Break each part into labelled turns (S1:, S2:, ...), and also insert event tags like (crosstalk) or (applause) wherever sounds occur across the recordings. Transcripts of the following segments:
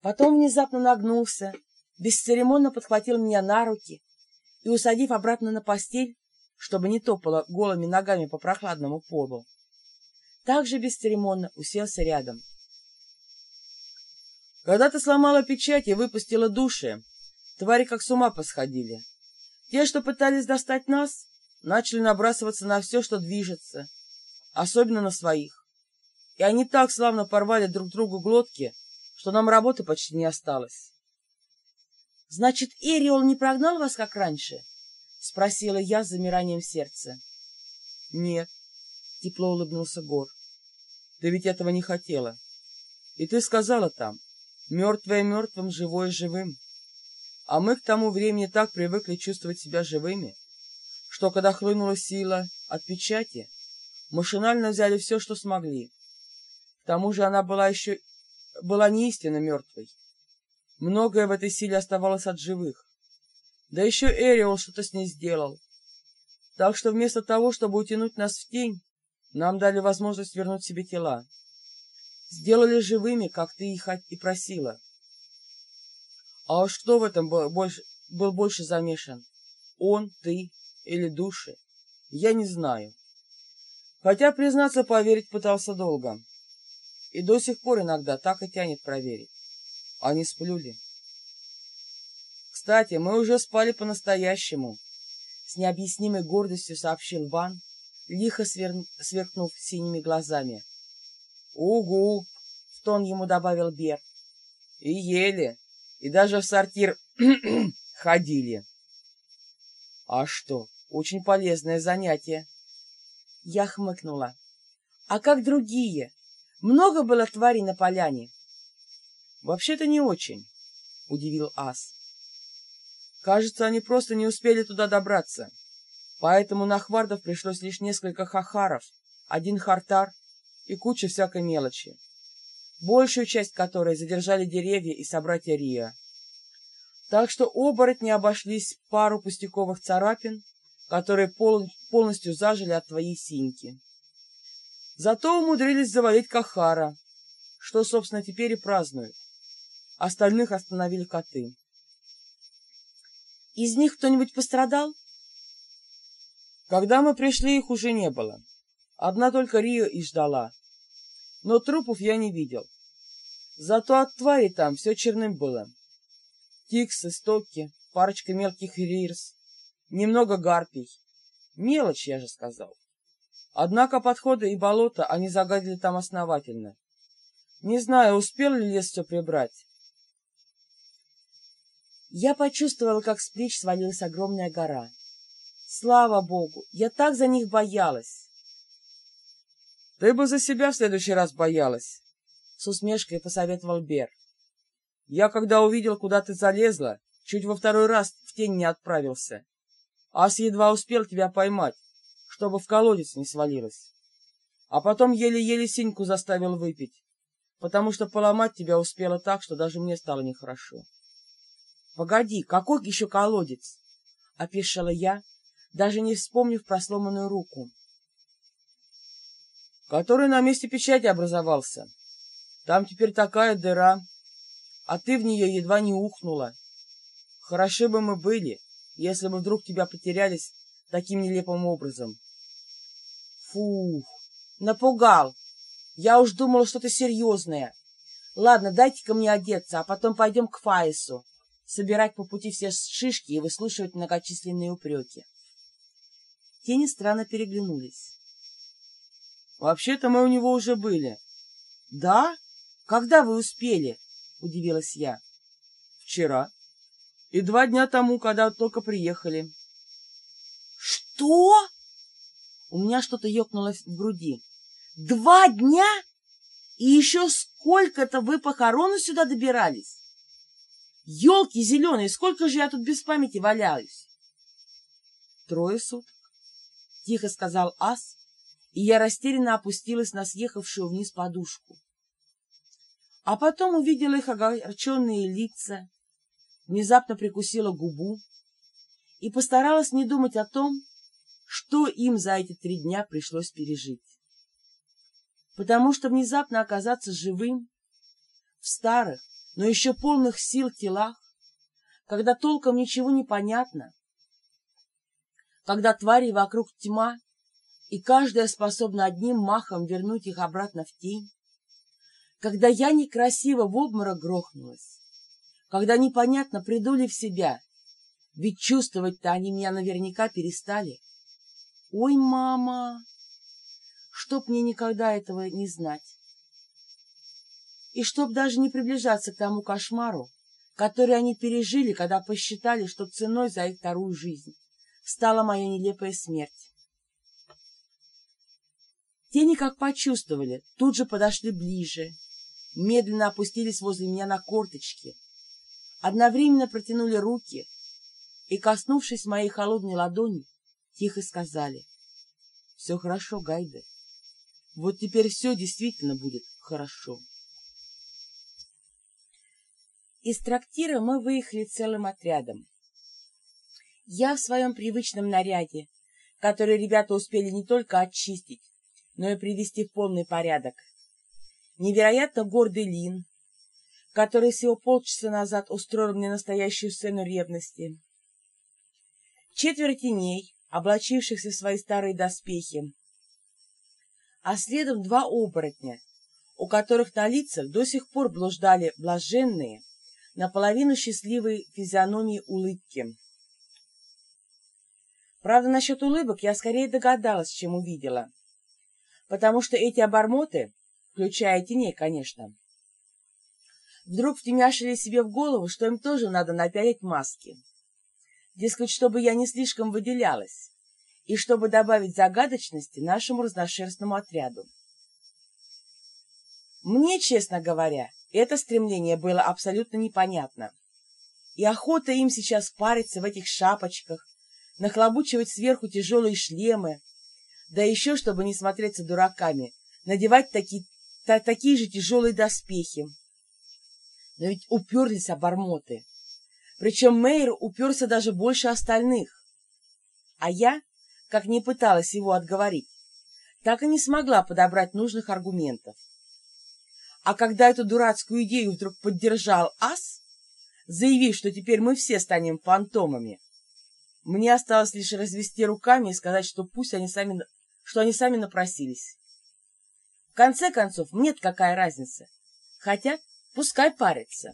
S1: Потом внезапно нагнулся, бесцеремонно подхватил меня на руки и, усадив обратно на постель, чтобы не топала голыми ногами по прохладному полу, также бесцеремонно уселся рядом. Когда ты сломала печать и выпустила души, твари как с ума посходили. Те, что пытались достать нас, начали набрасываться на все, что движется, особенно на своих. И они так славно порвали друг другу глотки, что нам работы почти не осталось. — Значит, Эриол не прогнал вас, как раньше? — спросила я с замиранием сердца. — Нет, — тепло улыбнулся Гор. — Ты ведь этого не хотела. И ты сказала там, мертвое мертвым, живое живым. А мы к тому времени так привыкли чувствовать себя живыми, что, когда хлынула сила от печати, машинально взяли все, что смогли. К тому же она была еще была не истинно мертвой. Многое в этой силе оставалось от живых. Да еще Эриол что-то с ней сделал. Так что вместо того, чтобы утянуть нас в тень, нам дали возможность вернуть себе тела. Сделали живыми, как ты их и просила. А уж кто в этом был больше, был больше замешан? Он, ты или души? Я не знаю. Хотя, признаться, поверить пытался долго. И до сих пор иногда так и тянет проверить. Они сплюли. Кстати, мы уже спали по-настоящему. С необъяснимой гордостью сообщил Ван, лихо свер... сверкнув синими глазами. «Угу!» — в тон ему добавил Бер. «И ели, и даже в сортир (clears throat) ходили». «А что, очень полезное занятие!» Я хмыкнула. «А как другие? Много было тварей на поляне?» «Вообще-то не очень», — удивил Ас. «Кажется, они просто не успели туда добраться, поэтому на хвардов пришлось лишь несколько хахаров, один хартар и куча всякой мелочи, большую часть которой задержали деревья и собратья Риа. Так что оборотни обошлись пару пустяковых царапин, которые пол полностью зажили от твоей синьки. Зато умудрились завалить Кахара, что, собственно, теперь и празднуют. Остальных остановили коты. Из них кто-нибудь пострадал? Когда мы пришли, их уже не было. Одна только Рио и ждала. Но трупов я не видел. Зато от твари там все черным было. Тиксы, стоки, парочка мелких рирс, немного гарпий. Мелочь, я же сказал. Однако подходы и болота они загадили там основательно. Не знаю, успел ли лес все прибрать. Я почувствовала, как с плеч свалилась огромная гора. Слава богу, я так за них боялась. — Ты бы за себя в следующий раз боялась, — с усмешкой посоветовал Бер. — Я, когда увидел, куда ты залезла, чуть во второй раз в тень не отправился. Ас едва успел тебя поймать, чтобы в колодец не свалилась. А потом еле-еле синьку заставил выпить, потому что поломать тебя успела так, что даже мне стало нехорошо. — Погоди, какой еще колодец? — опешила я, даже не вспомнив про сломанную руку который на месте печати образовался. Там теперь такая дыра, а ты в нее едва не ухнула. Хороши бы мы были, если бы вдруг тебя потерялись таким нелепым образом. Фух, напугал. Я уж думала, что-то серьезное. Ладно, дайте-ка мне одеться, а потом пойдем к Фаису, собирать по пути все шишки и выслушивать многочисленные упреки. Тени странно переглянулись. Вообще-то мы у него уже были. — Да? Когда вы успели? — удивилась я. — Вчера. И два дня тому, когда только приехали. — Что? У меня что-то ёкнуло в груди. — Два дня? И еще сколько-то вы похорону сюда добирались? Ёлки зеленые, сколько же я тут без памяти валяюсь? — Трое суток, — тихо сказал Ас, и я растерянно опустилась на съехавшую вниз подушку. А потом увидела их огорченные лица, внезапно прикусила губу и постаралась не думать о том, что им за эти три дня пришлось пережить. Потому что внезапно оказаться живым в старых, но еще полных сил телах, когда толком ничего не понятно, когда твари вокруг тьма, и каждая способна одним махом вернуть их обратно в тень, когда я некрасиво в обморок грохнулась, когда непонятно приду ли в себя, ведь чувствовать-то они меня наверняка перестали. Ой, мама, чтоб мне никогда этого не знать. И чтоб даже не приближаться к тому кошмару, который они пережили, когда посчитали, что ценой за их вторую жизнь стала моя нелепая смерть. Тени как почувствовали, тут же подошли ближе, медленно опустились возле меня на корточки, одновременно протянули руки и, коснувшись моей холодной ладони, тихо сказали «Все хорошо, Гайде. Вот теперь все действительно будет хорошо». Из трактира мы выехали целым отрядом. Я в своем привычном наряде, который ребята успели не только очистить, но и привести в полный порядок. Невероятно гордый Лин, который всего полчаса назад устроил мне настоящую сцену ревности. Четверо теней, облачившихся в свои старые доспехи, а следом два оборотня, у которых на лицах до сих пор блуждали блаженные, наполовину счастливой физиономии улыбки. Правда, насчет улыбок я скорее догадалась, чем увидела, потому что эти обормоты, включая теней, конечно, вдруг втемяшили себе в голову, что им тоже надо напялить маски. Дескать, чтобы я не слишком выделялась, и чтобы добавить загадочности нашему разношерстному отряду. Мне, честно говоря, это стремление было абсолютно непонятно. И охота им сейчас париться в этих шапочках, нахлобучивать сверху тяжелые шлемы, да еще, чтобы не смотреться дураками, надевать такие, та, такие же тяжелые доспехи. Но ведь уперлись обормоты. Причем Мейер уперся даже больше остальных. А я, как не пыталась его отговорить, так и не смогла подобрать нужных аргументов. А когда эту дурацкую идею вдруг поддержал ас, заявив, что теперь мы все станем фантомами, мне осталось лишь развести руками и сказать, что пусть они сами, что они сами напросились. В конце концов, мне-то какая разница? Хотя, пускай парятся.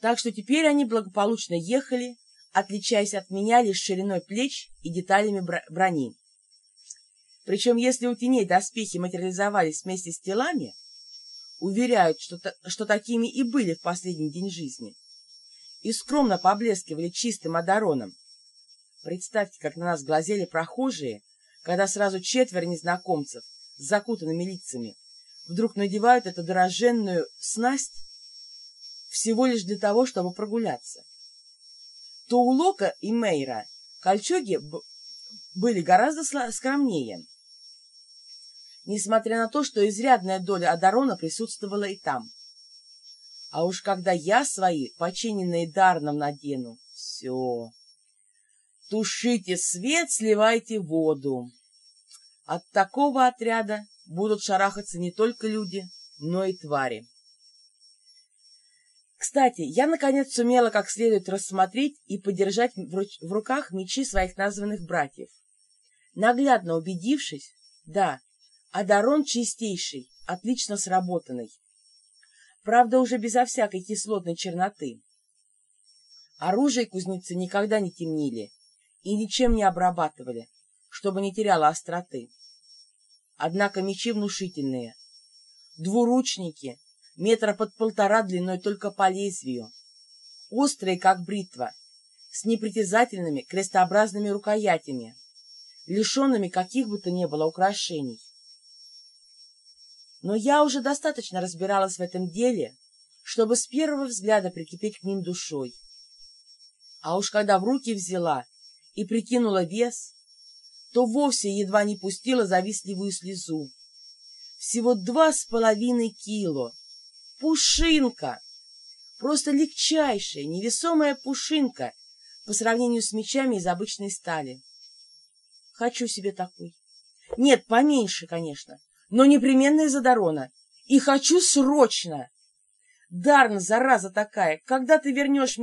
S1: Так что теперь они благополучно ехали, отличаясь от меня лишь шириной плеч и деталями брони. Причем, если у теней доспехи материализовались вместе с телами, уверяют, что, что такими и были в последний день жизни, и скромно поблескивали чистым одароном. Представьте, как на нас глазели прохожие, когда сразу четверо незнакомцев с закутанными лицами вдруг надевают эту дороженную снасть всего лишь для того, чтобы прогуляться. То у Лока и Мейра кольчуги были гораздо скромнее несмотря на то, что изрядная доля Адарона присутствовала и там. А уж когда я свои, починенные Дарном, надену, все. Тушите свет, сливайте воду. От такого отряда будут шарахаться не только люди, но и твари. Кстати, я наконец сумела как следует рассмотреть и подержать в руках мечи своих названных братьев. Наглядно убедившись, да, а дарон чистейший, отлично сработанный. Правда, уже безо всякой кислотной черноты. Оружие кузнецы никогда не темнили и ничем не обрабатывали, чтобы не теряло остроты. Однако мечи внушительные. Двуручники, метра под полтора длиной только по лезвию. Острые, как бритва, с непритязательными крестообразными рукоятями, лишенными каких бы то ни было украшений. Но я уже достаточно разбиралась в этом деле, чтобы с первого взгляда прикипеть к ним душой. А уж когда в руки взяла и прикинула вес, то вовсе едва не пустила завистливую слезу. Всего два с половиной кило. Пушинка! Просто легчайшая, невесомая пушинка по сравнению с мечами из обычной стали. Хочу себе такой. Нет, поменьше, конечно, но непременно из Адарона. И хочу срочно. Дарна, зараза такая, когда ты вернешь мне